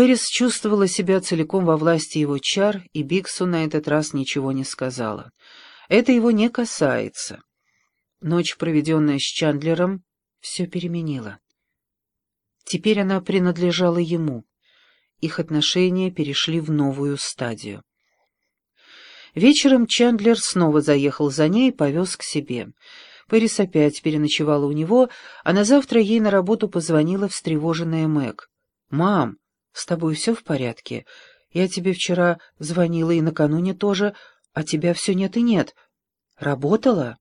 Пэрис чувствовала себя целиком во власти его чар, и Биксу на этот раз ничего не сказала. Это его не касается. Ночь, проведенная с Чандлером, все переменила. Теперь она принадлежала ему. Их отношения перешли в новую стадию. Вечером Чандлер снова заехал за ней и повез к себе. Пэрис опять переночевала у него, а на завтра ей на работу позвонила встревоженная Мэг. «Мам, с тобой все в порядке? Я тебе вчера звонила и накануне тоже, а тебя все нет и нет. Работала?»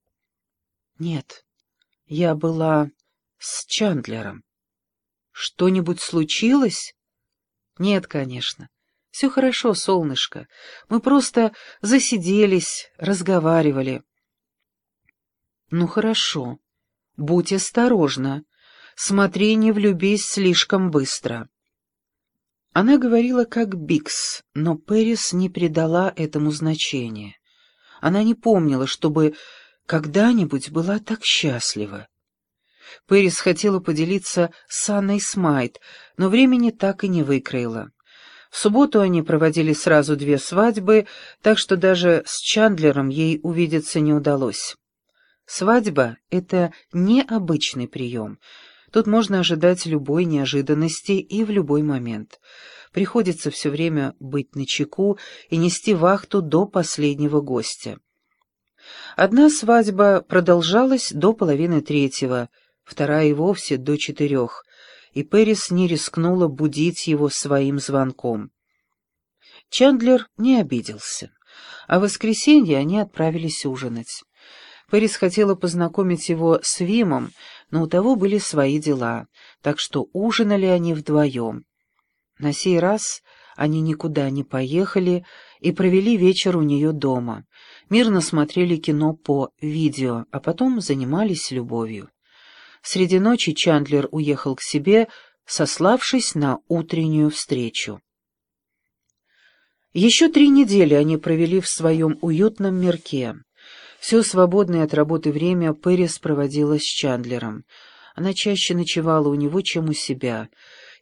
«Нет, я была с Чандлером». «Что-нибудь случилось?» «Нет, конечно. Все хорошо, солнышко. Мы просто засиделись, разговаривали». «Ну хорошо. Будь осторожна. Смотри, не влюбись слишком быстро». Она говорила как Бикс, но Пэрис не придала этому значения. Она не помнила, чтобы когда-нибудь была так счастлива. Пэрис хотела поделиться с Анной Смайт, но времени так и не выкроила. В субботу они проводили сразу две свадьбы, так что даже с Чандлером ей увидеться не удалось. Свадьба — это необычный прием. Тут можно ожидать любой неожиданности и в любой момент. Приходится все время быть начеку и нести вахту до последнего гостя. Одна свадьба продолжалась до половины третьего, вторая и вовсе до четырех, и Пэрис не рискнула будить его своим звонком. Чандлер не обиделся, а в воскресенье они отправились ужинать. Пэрис хотела познакомить его с Вимом, но у того были свои дела, так что ужинали они вдвоем. На сей раз они никуда не поехали и провели вечер у нее дома. Мирно смотрели кино по видео, а потом занимались любовью. Среди ночи Чандлер уехал к себе, сославшись на утреннюю встречу. Еще три недели они провели в своем уютном мирке. Все свободное от работы время Пэрис проводила с Чандлером. Она чаще ночевала у него, чем у себя.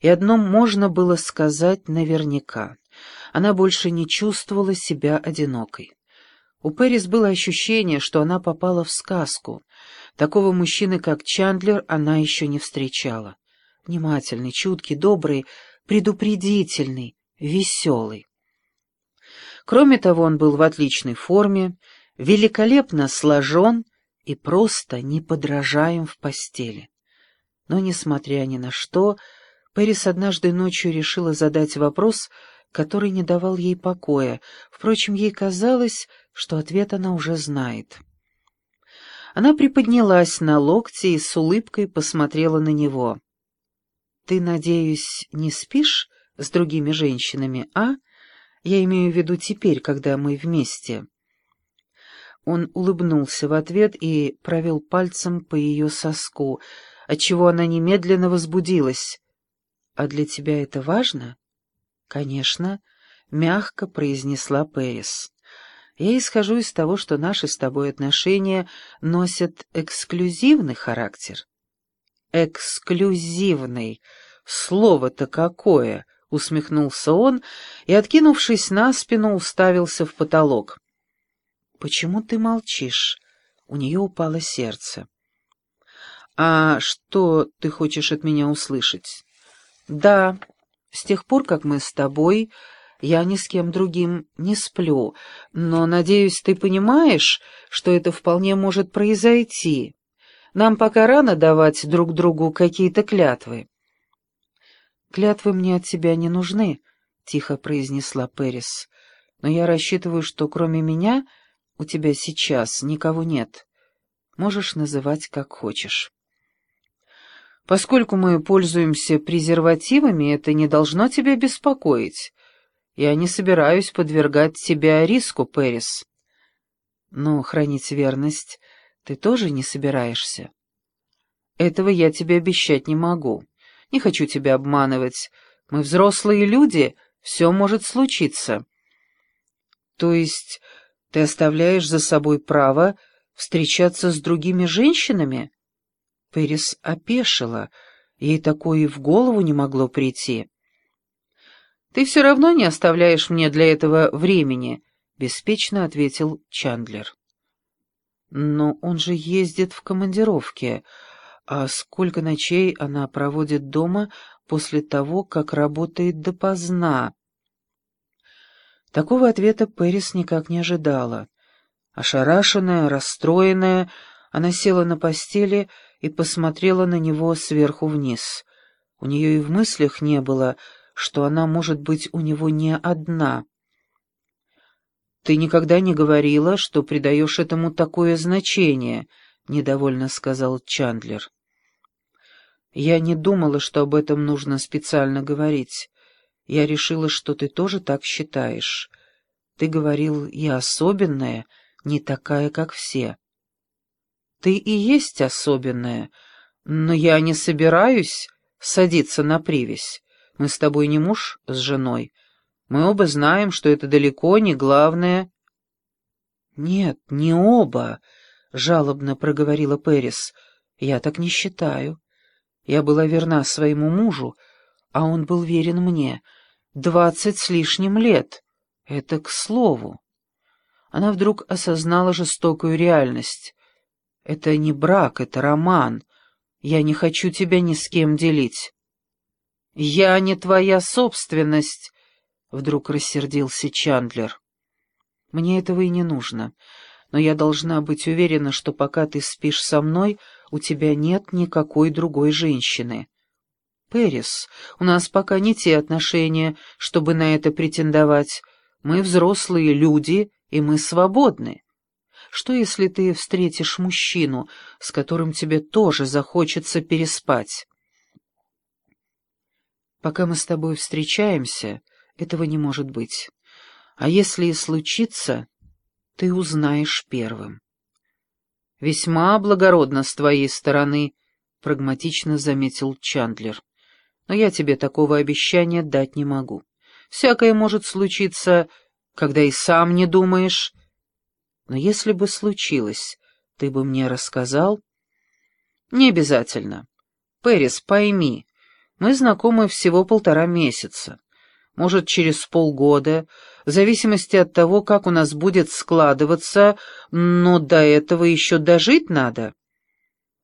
И одно можно было сказать наверняка. Она больше не чувствовала себя одинокой. У Пэрис было ощущение, что она попала в сказку. Такого мужчины, как Чандлер, она еще не встречала. Внимательный, чуткий, добрый, предупредительный, веселый. Кроме того, он был в отличной форме, великолепно сложен и просто неподражаем в постели. Но, несмотря ни на что, Пэрис однажды ночью решила задать вопрос, который не давал ей покоя. Впрочем, ей казалось, что ответ она уже знает. Она приподнялась на локте и с улыбкой посмотрела на него. «Ты, надеюсь, не спишь с другими женщинами, а? Я имею в виду теперь, когда мы вместе». Он улыбнулся в ответ и провел пальцем по ее соску, отчего она немедленно возбудилась. «А для тебя это важно?» «Конечно», — мягко произнесла Пэрис. «Я исхожу из того, что наши с тобой отношения носят эксклюзивный характер». «Эксклюзивный! Слово-то какое!» — усмехнулся он и, откинувшись на спину, уставился в потолок. «Почему ты молчишь?» У нее упало сердце. «А что ты хочешь от меня услышать?» «Да, с тех пор, как мы с тобой, я ни с кем другим не сплю, но, надеюсь, ты понимаешь, что это вполне может произойти. Нам пока рано давать друг другу какие-то клятвы». «Клятвы мне от тебя не нужны», — тихо произнесла Пэрис. «Но я рассчитываю, что кроме меня у тебя сейчас никого нет. Можешь называть как хочешь. Поскольку мы пользуемся презервативами, это не должно тебя беспокоить. Я не собираюсь подвергать тебя риску, Пэрис. Но хранить верность ты тоже не собираешься. Этого я тебе обещать не могу. Не хочу тебя обманывать. Мы взрослые люди, все может случиться. То есть ты оставляешь за собой право встречаться с другими женщинами?» Пэрис опешила, ей такое и в голову не могло прийти. Ты все равно не оставляешь мне для этого времени, — беспечно ответил Чандлер. Но он же ездит в командировке, а сколько ночей она проводит дома после того, как работает допоздна? Такого ответа Пэрис никак не ожидала. Ошарашенная, расстроенная, она села на постели и посмотрела на него сверху вниз. У нее и в мыслях не было, что она может быть у него не одна. «Ты никогда не говорила, что придаешь этому такое значение», — недовольно сказал Чандлер. «Я не думала, что об этом нужно специально говорить. Я решила, что ты тоже так считаешь. Ты говорил, я особенная, не такая, как все». «Ты и есть особенная, но я не собираюсь садиться на привязь. Мы с тобой не муж с женой». Мы оба знаем, что это далеко не главное. Нет, не оба, жалобно проговорила Пэрис. Я так не считаю. Я была верна своему мужу, а он был верен мне. Двадцать с лишним лет. Это к слову. Она вдруг осознала жестокую реальность. Это не брак, это роман. Я не хочу тебя ни с кем делить. Я не твоя собственность, — вдруг рассердился Чандлер. «Мне этого и не нужно, но я должна быть уверена, что пока ты спишь со мной, у тебя нет никакой другой женщины. Пэрис, у нас пока не те отношения, чтобы на это претендовать. Мы взрослые люди, и мы свободны. Что, если ты встретишь мужчину, с которым тебе тоже захочется переспать?» «Пока мы с тобой встречаемся...» Этого не может быть. А если и случится, ты узнаешь первым. «Весьма благородно с твоей стороны», — прагматично заметил Чандлер. «Но я тебе такого обещания дать не могу. Всякое может случиться, когда и сам не думаешь. Но если бы случилось, ты бы мне рассказал?» «Не обязательно. Пэрис, пойми, мы знакомы всего полтора месяца может, через полгода, в зависимости от того, как у нас будет складываться, но до этого еще дожить надо.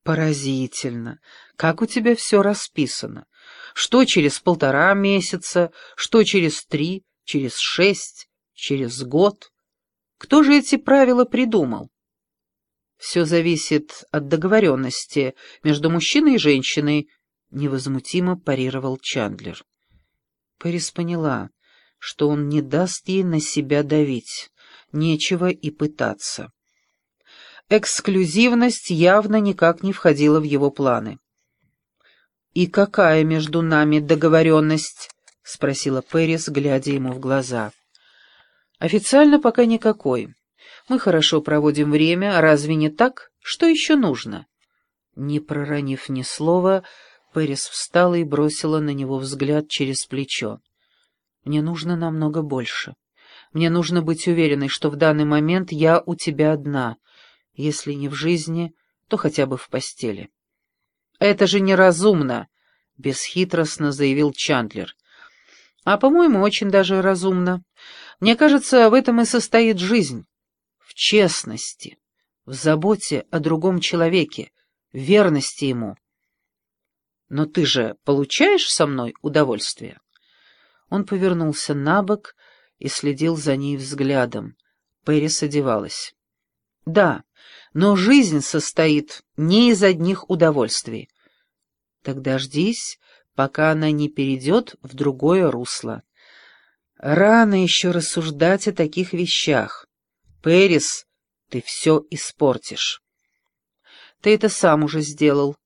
Поразительно, как у тебя все расписано. Что через полтора месяца, что через три, через шесть, через год. Кто же эти правила придумал? Все зависит от договоренности между мужчиной и женщиной, невозмутимо парировал Чандлер. Пэрис поняла, что он не даст ей на себя давить. Нечего и пытаться. Эксклюзивность явно никак не входила в его планы. «И какая между нами договоренность?» — спросила Пэрис, глядя ему в глаза. «Официально пока никакой. Мы хорошо проводим время, разве не так? Что еще нужно?» Не проронив ни слова, Пэрис встала и бросила на него взгляд через плечо. «Мне нужно намного больше. Мне нужно быть уверенной, что в данный момент я у тебя одна. Если не в жизни, то хотя бы в постели». «Это же неразумно!» — бесхитростно заявил Чандлер. «А, по-моему, очень даже разумно. Мне кажется, в этом и состоит жизнь. В честности, в заботе о другом человеке, в верности ему». Но ты же получаешь со мной удовольствие?» Он повернулся на бок и следил за ней взглядом. Пэрис одевалась. «Да, но жизнь состоит не из одних удовольствий. Так дождись, пока она не перейдет в другое русло. Рано еще рассуждать о таких вещах. Пэрис, ты все испортишь. Ты это сам уже сделал,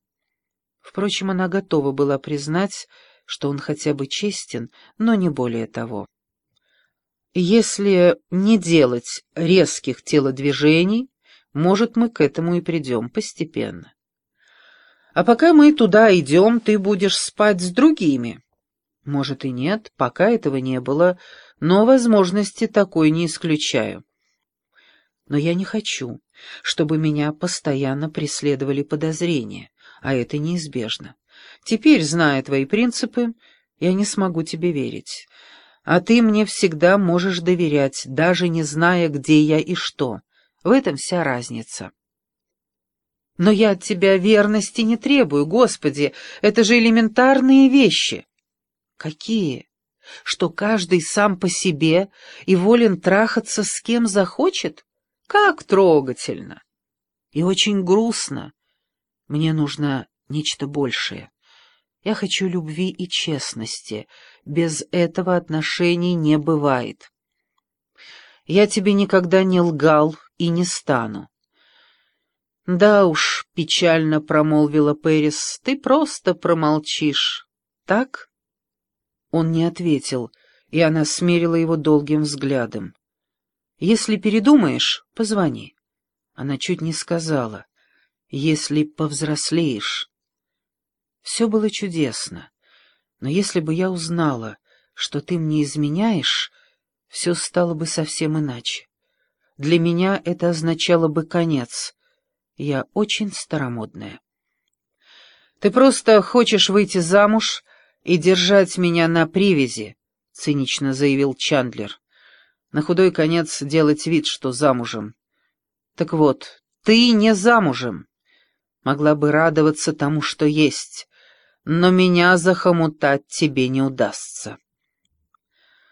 Впрочем, она готова была признать, что он хотя бы честен, но не более того. Если не делать резких телодвижений, может, мы к этому и придем постепенно. А пока мы туда идем, ты будешь спать с другими. Может и нет, пока этого не было, но возможности такой не исключаю. Но я не хочу, чтобы меня постоянно преследовали подозрения а это неизбежно. Теперь, зная твои принципы, я не смогу тебе верить. А ты мне всегда можешь доверять, даже не зная, где я и что. В этом вся разница. Но я от тебя верности не требую, Господи, это же элементарные вещи. Какие? Что каждый сам по себе и волен трахаться с кем захочет? Как трогательно! И очень грустно. Мне нужно нечто большее. Я хочу любви и честности. Без этого отношений не бывает. Я тебе никогда не лгал и не стану. «Да уж», — печально промолвила Пэрис, — «ты просто промолчишь. Так?» Он не ответил, и она смерила его долгим взглядом. «Если передумаешь, позвони». Она чуть не сказала. «Если повзрослеешь». Все было чудесно, но если бы я узнала, что ты мне изменяешь, все стало бы совсем иначе. Для меня это означало бы конец — я очень старомодная. Ты просто хочешь выйти замуж и держать меня на привязи, цинично заявил Чандлер. На худой конец делать вид, что замужем. Так вот, ты не замужем. Могла бы радоваться тому, что есть, но меня захомутать тебе не удастся.